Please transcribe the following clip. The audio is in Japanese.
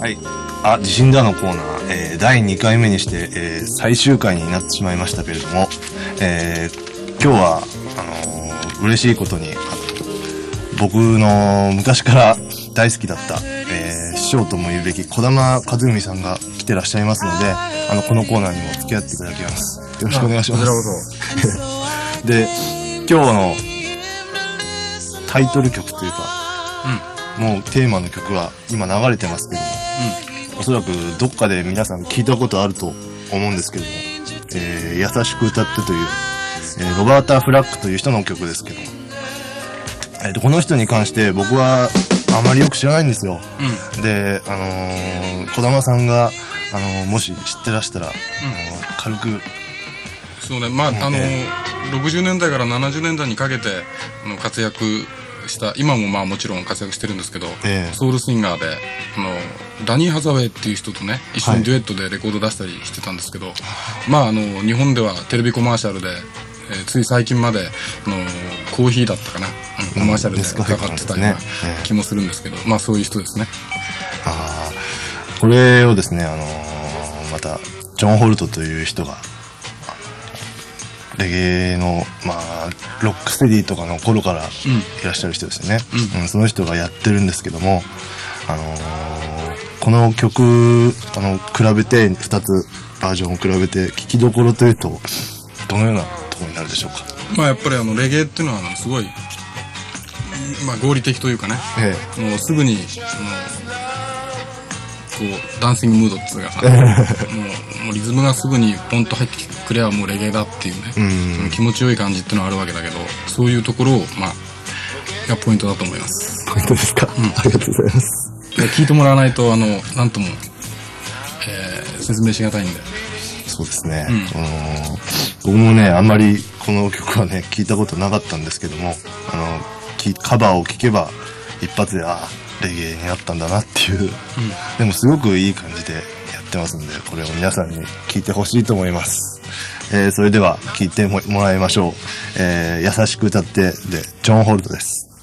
はい。あ、地震だのコーナー、えー第2回目にして、えー最終回になってしまいましたけれども、えー今日は、あのー嬉しいことに、僕の昔から大好きだった、えー師匠とも言うべき小玉和文さんが来てらっしゃいますので、あの、このコーナーにも付き合っていただきます。よろしくお願いします。で、今日のタイトル曲というか、もうテーマの曲は今流れてますけども、おそらくどっかで皆さん聞いたことあると思うんですけども、えー優しく歌ってという、えーロバータ・フラックという人の曲ですけども、えーと、この人に関して僕はあまりよく知らないんですよ。で、あのー、小玉さんが、あのーもし知ってらしたら、あのー軽く、そうね、まあ、あの、え60年代から70年代にかけて、あの、活躍した、今もまあもちろん活躍してるんですけど、ええ。ソウルシンガーで、あの、ダニー・ハザウェイっていう人とね、一緒はいにデュエットでレコード出したりしてたんですけど、まあ、あの、日本ではテレビコマーシャルで、えーつい最近まで、あの、コーヒーだったかな、コマーシャルでネスカフェかってたような気もするんですけど、まあそういう人ですね。あーこれをですね、あのーまた、ジョン・ホルトという人が、レゲエの、まあ、ロックステディとかの頃からいらっしゃる人ですよね。うんその人がやってるんですけども、あのーこの曲、あの、比べて、二つバージョンを比べて、聞きどころというと、どのようなところになるでしょうか？まあやっぱりあの、レゲエっていうのは、あの、すごい、まあ合理的というかね、えもうすぐに、あの、こう、ダンシングムードっていうかさ、もう、もうリズムがすぐにポンと入ってくればもうレゲエだっていうね、うんその気持ちよい感じっていうのはあるわけだけど、そういうところを、まあ、がポイントだと思います。本当ですか、ありがとうございます。で聞いてもらわないと、あの、なんとも、えー説明しがたいんで。そうですね。あのー僕もね、あんまりこの曲はね、聞いたことなかったんですけども、あの、きカバーを聴けば、一発で、ああ、レゲエになったんだなっていう、でもすごくいい感じでやってますんで、これを皆さんに聞いてほしいと思います。えーそれでは聞いてももらいましょう。えー優しく歌って、で、ジョン・ホルトです。